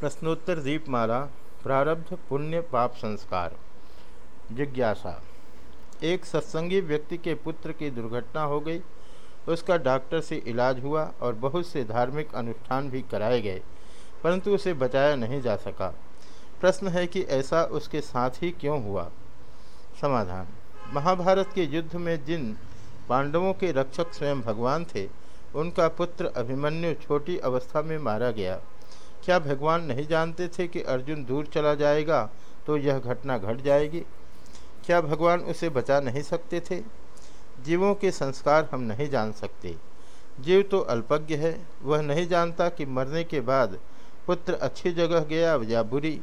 प्रश्नोत्तर दीपमाला, प्रारब्ध पुण्य पाप संस्कार। जिज्ञासा। एक सत्संगी व्यक्ति के पुत्र की दुर्घटना हो गई। उसका डॉक्टर से इलाज हुआ और बहुत से धार्मिक अनुष्ठान भी कराए गए, परंतु उसे बचाया नहीं जा सका। प्रश्न है कि ऐसा उसके साथ ही क्यों हुआ? समाधान। महाभारत के युद्ध में जिन पांडवों के रक्षक स्वयं भगवान थे, उनका पुत्र अभिमन्यु छोटी अवस्था में मारा गया। क्या भगवान नहीं जानते थे कि अर्जुन दूर चला जाएगा तो यह घटना घट जाएगी? क्या भगवान उसे बचा नहीं सकते थे? जीवों के संस्कार हम नहीं जान सकते। जीव तो अल्पज्ञ है, वह नहीं जानता कि मरने के बाद पुत्र अच्छी जगह गया या बुरी,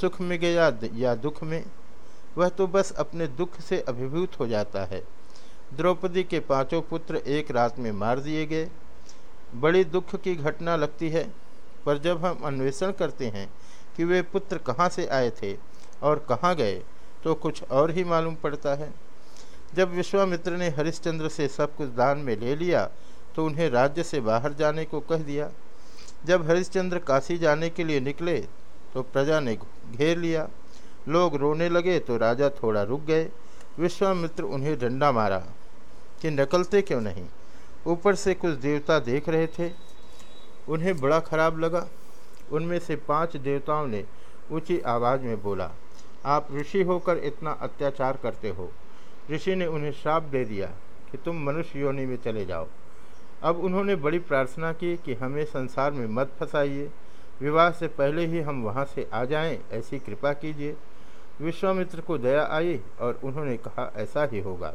सुख में गया या दुख में। वह तो बस अपने दुख से अभिभूत हो जाता है। द्रौपदी के पाँचों पुत्र एक रात में मार दिए गए। बड़ी दुख की घटना लगती है। पर जब हम अन्वेषण करते हैं कि वे पुत्र कहाँ से आए थे और कहाँ गए तो कुछ और ही मालूम पड़ता है। जब विश्वामित्र ने हरिश्चंद्र से सब कुछ दान में ले लिया तो उन्हें राज्य से बाहर जाने को कह दिया। जब हरिश्चंद्र काशी जाने के लिए निकले तो प्रजा ने घेर लिया। लोग रोने लगे तो राजा थोड़ा रुक गए। विश्वामित्र उन्हें डंडा मारा कि नकलते क्यों नहीं? ऊपर से कुछ देवता देख रहे थे। उन्हें बड़ा खराब लगा। उनमें से पाँच देवताओं ने ऊँची आवाज़ में बोला, आप ऋषि होकर इतना अत्याचार करते हो। ऋषि ने उन्हें श्राप दे दिया कि तुम मनुष्य योनि में चले जाओ। अब उन्होंने बड़ी प्रार्थना की कि हमें संसार में मत फंसाइए। विवाह से पहले ही हम वहाँ से आ जाएँ, ऐसी कृपा कीजिए। विश्वामित्र को दया आई और उन्होंने कहा, ऐसा ही होगा।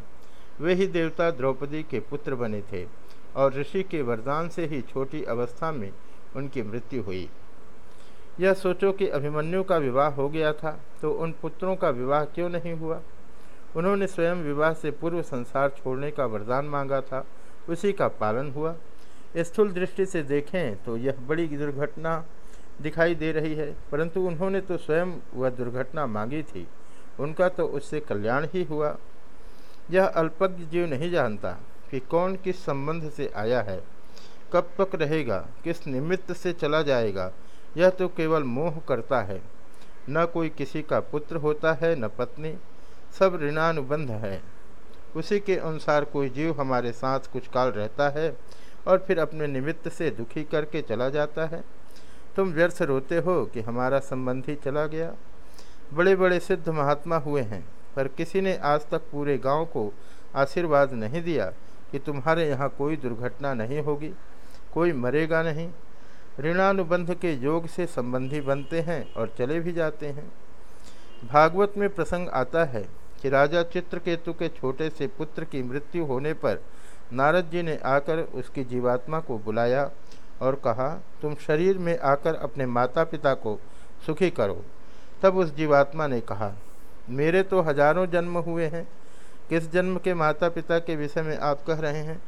वे ही देवता द्रौपदी के पुत्र बने थे। और ऋषि के वरदान से ही छोटी अवस्था में उनकी मृत्यु हुई। यह सोचो कि अभिमन्यु का विवाह हो गया था तो उन पुत्रों का विवाह क्यों नहीं हुआ? उन्होंने स्वयं विवाह से पूर्व संसार छोड़ने का वरदान मांगा था। उसी का पालन हुआ। स्थूल दृष्टि से देखें तो यह बड़ी दुर्घटना दिखाई दे रही है, परंतु उन्होंने तो स्वयं वह दुर्घटना मांगी थी। उनका तो उससे कल्याण ही हुआ। यह अल्पज्ञ जीव नहीं जानता। कि कौन किस संबंध से आया है? कब तक रहेगा? किस निमित्त से चला जाएगा? यह तो केवल मोह करता है। न कोई किसी का पुत्र होता है, न पत्नी। सब ऋणानुबंध है। उसी के अनुसार कोई जीव हमारे साथ कुछ काल रहता है और फिर अपने निमित्त से दुखी करके चला जाता है। तुम व्यर्थ रोते हो कि हमारा संबंधी चला गया। बड़े बड़े सिद्ध महात्मा हुए हैं, पर किसी ने आज तक पूरे गाँव को आशीर्वाद नहीं दिया। कि तुम्हारे यहाँ कोई दुर्घटना नहीं होगी, कोई मरेगा नहीं। ऋणानुबंध के योग से संबंधी बनते हैं और चले भी जाते हैं। भागवत में प्रसंग आता है कि राजा चित्रकेतु के छोटे से पुत्र की मृत्यु होने पर नारद जी ने आकर उसकी जीवात्मा को बुलाया और कहा, तुम शरीर में आकर अपने माता पिता को सुखी करो। तब उस जीवात्मा ने कहा, मेरे तो हज़ारों जन्म हुए हैं किस जन्म के माता पिता के विषय में आप कह रहे हैं?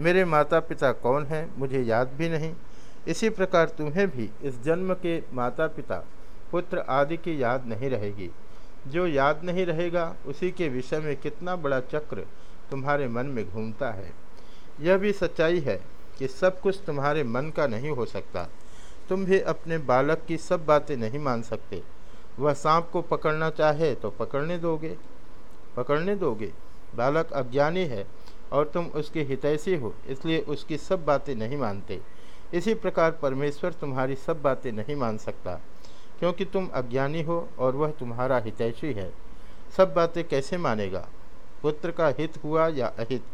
मेरे माता पिता कौन हैं? मुझे याद भी नहीं। इसी प्रकार तुम्हें भी इस जन्म के माता पिता पुत्र आदि की याद नहीं रहेगी। जो याद नहीं रहेगा, उसी के विषय में कितना बड़ा चक्र तुम्हारे मन में घूमता है। यह भी सच्चाई है कि सब कुछ तुम्हारे मन का नहीं हो सकता। तुम भी अपने बालक की सब बातें नहीं मान सकते। वह सांप को पकड़ना चाहे तो पकड़ने दोगे। पकड़ने दोगे। बालक अज्ञानी है और तुम उसके हितैषी हो, इसलिए उसकी सब बातें नहीं मानते। इसी प्रकार परमेश्वर तुम्हारी सब बातें नहीं मान सकता, क्योंकि तुम अज्ञानी हो और वह तुम्हारा हितैषी है। सब बातें कैसे मानेगा? पुत्र का हित हुआ या अहित?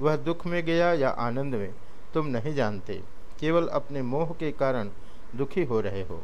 वह दुख में गया या आनंद में? तुम नहीं जानते। केवल अपने मोह के कारण दुखी हो रहे हो।